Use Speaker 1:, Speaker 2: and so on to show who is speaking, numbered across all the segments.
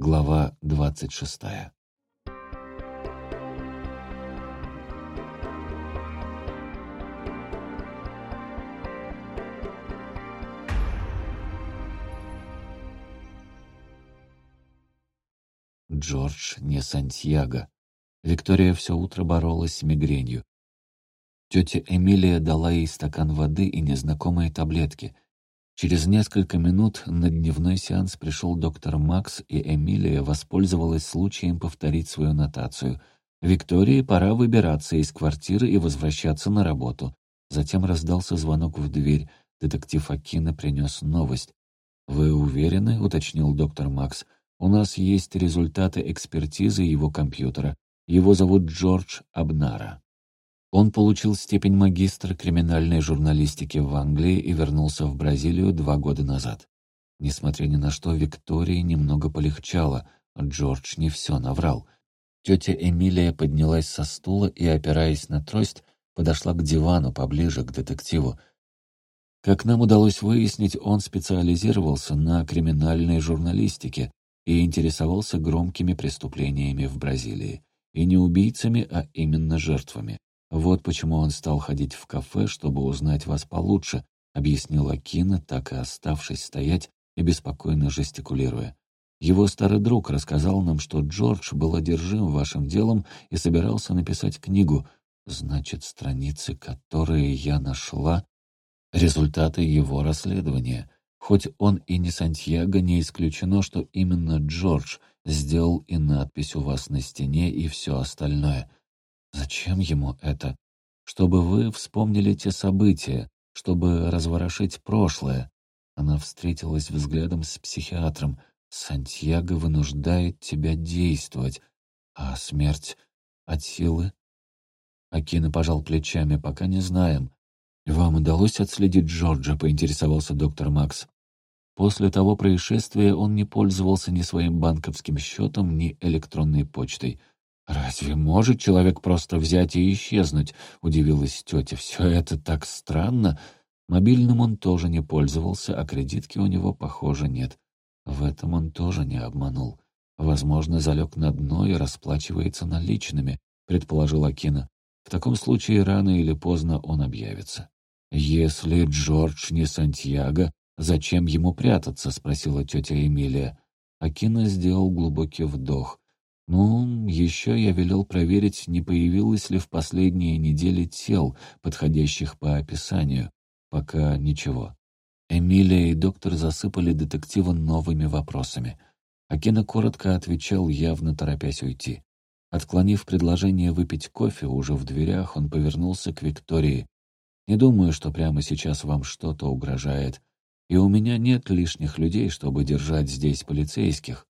Speaker 1: Глава двадцать шестая. Джордж не Сантьяго. Виктория все утро боролась с мигренью. Тетя Эмилия дала ей стакан воды и незнакомые таблетки. Через несколько минут на дневной сеанс пришел доктор Макс, и Эмилия воспользовалась случаем повторить свою нотацию. «Виктории пора выбираться из квартиры и возвращаться на работу». Затем раздался звонок в дверь. Детектив Акина принес новость. «Вы уверены?» — уточнил доктор Макс. «У нас есть результаты экспертизы его компьютера. Его зовут Джордж Абнара». Он получил степень магистра криминальной журналистики в Англии и вернулся в Бразилию два года назад. Несмотря ни на что, Виктории немного полегчало, Джордж не все наврал. Тетя Эмилия поднялась со стула и, опираясь на трость, подошла к дивану поближе к детективу. Как нам удалось выяснить, он специализировался на криминальной журналистике и интересовался громкими преступлениями в Бразилии. И не убийцами, а именно жертвами. «Вот почему он стал ходить в кафе, чтобы узнать вас получше», объяснила Кина, так и оставшись стоять и беспокойно жестикулируя. «Его старый друг рассказал нам, что Джордж был одержим вашим делом и собирался написать книгу. Значит, страницы, которые я нашла, результаты его расследования. Хоть он и не Сантьяго, не исключено, что именно Джордж сделал и надпись у вас на стене, и все остальное». Зачем ему это? Чтобы вы вспомнили те события, чтобы разворошить прошлое. Она встретилась взглядом с психиатром. Сантьяго вынуждает тебя действовать. А смерть от силы? Акина пожал плечами, пока не знаем. «Вам удалось отследить Джорджа?» — поинтересовался доктор Макс. После того происшествия он не пользовался ни своим банковским счетом, ни электронной почтой. «Разве может человек просто взять и исчезнуть?» — удивилась тетя. «Все это так странно. Мобильным он тоже не пользовался, а кредитки у него, похоже, нет. В этом он тоже не обманул. Возможно, залег на дно и расплачивается наличными», — предположил Акина. «В таком случае рано или поздно он объявится». «Если Джордж не Сантьяго, зачем ему прятаться?» — спросила тетя Эмилия. Акина сделал глубокий вдох — ну, еще я велел проверить, не появилось ли в последние недели тел, подходящих по описанию. Пока ничего. Эмилия и доктор засыпали детектива новыми вопросами. Акина коротко отвечал, явно торопясь уйти. Отклонив предложение выпить кофе, уже в дверях он повернулся к Виктории. «Не думаю, что прямо сейчас вам что-то угрожает. И у меня нет лишних людей, чтобы держать здесь полицейских.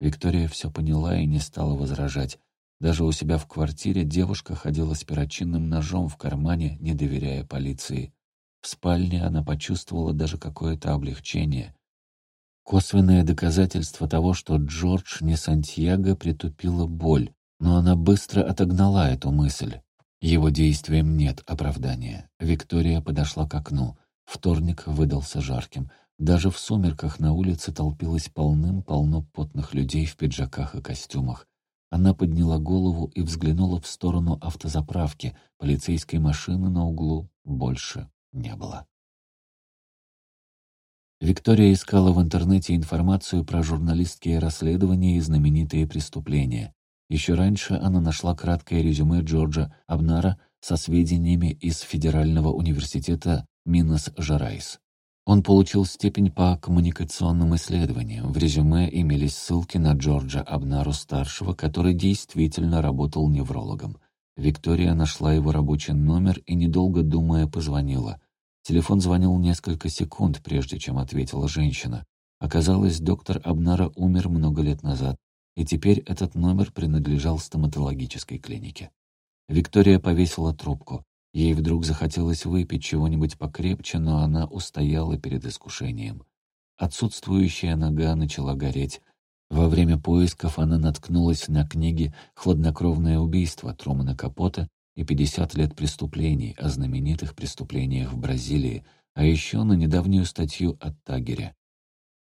Speaker 1: Виктория все поняла и не стала возражать. Даже у себя в квартире девушка ходила с перочинным ножом в кармане, не доверяя полиции. В спальне она почувствовала даже какое-то облегчение. Косвенное доказательство того, что Джордж не Сантьяго притупила боль, но она быстро отогнала эту мысль. Его действиям нет оправдания. Виктория подошла к окну. Вторник выдался жарким — даже в сумерках на улице толпилось полным-полно потных людей в пиджаках и костюмах. Она подняла голову и взглянула в сторону автозаправки. Полицейской машины на углу больше не было. Виктория искала в интернете информацию про журналистские расследования и знаменитые преступления. Еще раньше она нашла краткое резюме Джорджа Абнара со сведениями из Федерального университета Минас-Жерайс. Он получил степень по коммуникационным исследованиям. В резюме имелись ссылки на Джорджа Абнару-старшего, который действительно работал неврологом. Виктория нашла его рабочий номер и, недолго думая, позвонила. Телефон звонил несколько секунд, прежде чем ответила женщина. Оказалось, доктор Абнара умер много лет назад, и теперь этот номер принадлежал стоматологической клинике. Виктория повесила трубку. Ей вдруг захотелось выпить чего-нибудь покрепче, но она устояла перед искушением. Отсутствующая нога начала гореть. Во время поисков она наткнулась на книги «Хладнокровное убийство» Трумана Капота и «50 лет преступлений» о знаменитых преступлениях в Бразилии, а еще на недавнюю статью от Тагере.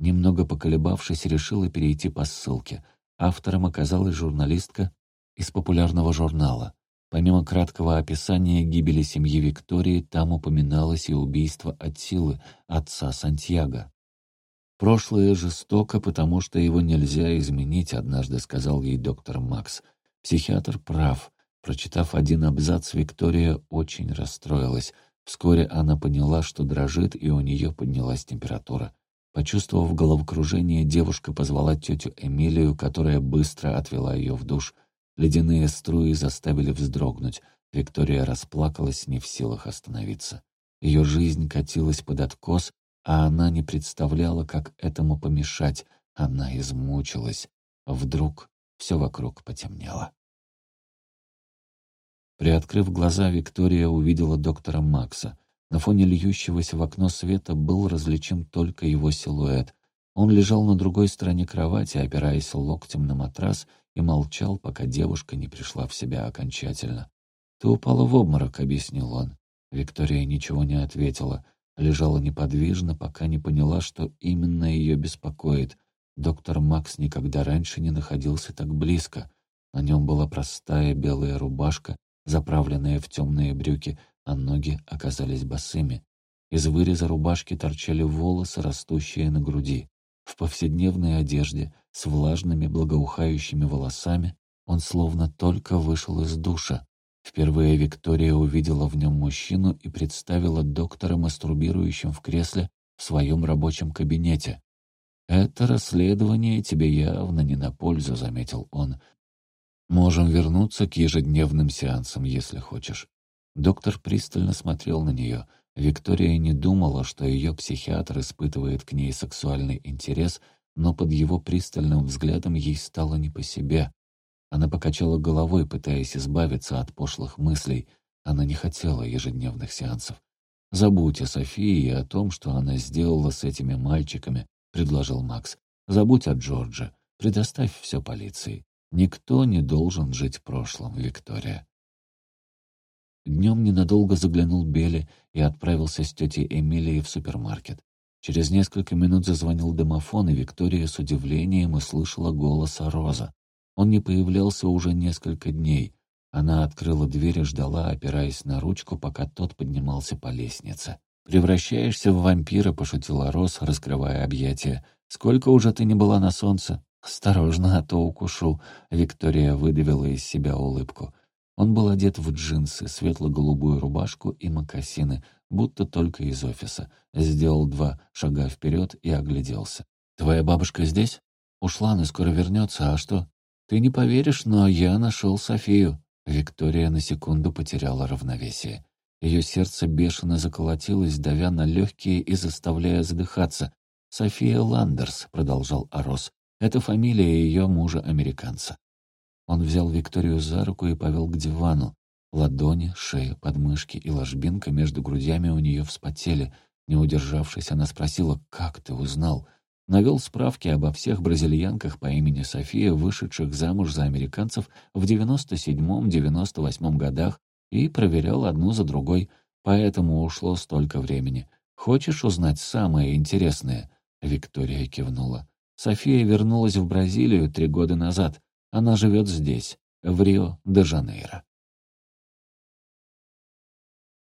Speaker 1: Немного поколебавшись, решила перейти по ссылке. Автором оказалась журналистка из популярного журнала. Помимо краткого описания гибели семьи Виктории, там упоминалось и убийство Аттилы, отца Сантьяго. «Прошлое жестоко, потому что его нельзя изменить», — однажды сказал ей доктор Макс. Психиатр прав. Прочитав один абзац, Виктория очень расстроилась. Вскоре она поняла, что дрожит, и у нее поднялась температура. Почувствовав головокружение, девушка позвала тетю Эмилию, которая быстро отвела ее в душ. Ледяные струи заставили вздрогнуть. Виктория расплакалась, не в силах остановиться. Ее жизнь катилась под откос, а она не представляла, как этому помешать. Она измучилась. Вдруг все вокруг потемнело. Приоткрыв глаза, Виктория увидела доктора Макса. На фоне льющегося в окно света был различим только его силуэт. Он лежал на другой стороне кровати, опираясь локтем на матрас, и молчал, пока девушка не пришла в себя окончательно. «Ты упала в обморок», — объяснил он. Виктория ничего не ответила, лежала неподвижно, пока не поняла, что именно ее беспокоит. Доктор Макс никогда раньше не находился так близко. На нем была простая белая рубашка, заправленные в темные брюки, а ноги оказались босыми. Из выреза рубашки торчали волосы, растущие на груди. В повседневной одежде, с влажными благоухающими волосами, он словно только вышел из душа. Впервые Виктория увидела в нем мужчину и представила доктора мастурбирующим в кресле в своем рабочем кабинете. «Это расследование тебе явно не на пользу», — заметил он. Можем вернуться к ежедневным сеансам, если хочешь». Доктор пристально смотрел на нее. Виктория не думала, что ее психиатр испытывает к ней сексуальный интерес, но под его пристальным взглядом ей стало не по себе. Она покачала головой, пытаясь избавиться от пошлых мыслей. Она не хотела ежедневных сеансов. «Забудь о Софии и о том, что она сделала с этими мальчиками», — предложил Макс. «Забудь о Джордже. Предоставь все полиции. Никто не должен жить прошлым, Виктория. Днем ненадолго заглянул Белли и отправился с тетей Эмилией в супермаркет. Через несколько минут зазвонил домофон, и Виктория с удивлением услышала голос Роза. Он не появлялся уже несколько дней. Она открыла дверь и ждала, опираясь на ручку, пока тот поднимался по лестнице. «Превращаешься в вампира», — пошутила Роз, раскрывая объятия. «Сколько уже ты не была на солнце?» «Осторожно, а то укушу», — Виктория выдавила из себя улыбку. Он был одет в джинсы, светло-голубую рубашку и мокасины, будто только из офиса. Сделал два шага вперед и огляделся. «Твоя бабушка здесь?» «Ушла, но скоро вернется. А что?» «Ты не поверишь, но я нашел Софию». Виктория на секунду потеряла равновесие. Ее сердце бешено заколотилось, давя на легкие и заставляя задыхаться. «София Ландерс», — продолжал Арос, это фамилия ее мужа-американца. Он взял Викторию за руку и повел к дивану. Ладони, шея, подмышки и ложбинка между грудями у нее вспотели. Не удержавшись, она спросила, «Как ты узнал?» Навел справки обо всех бразильянках по имени София, вышедших замуж за американцев в 97-98 годах, и проверял одну за другой, поэтому ушло столько времени. «Хочешь узнать самое интересное?» Виктория кивнула. София вернулась в Бразилию три года назад. Она живет здесь, в Рио-де-Жанейро.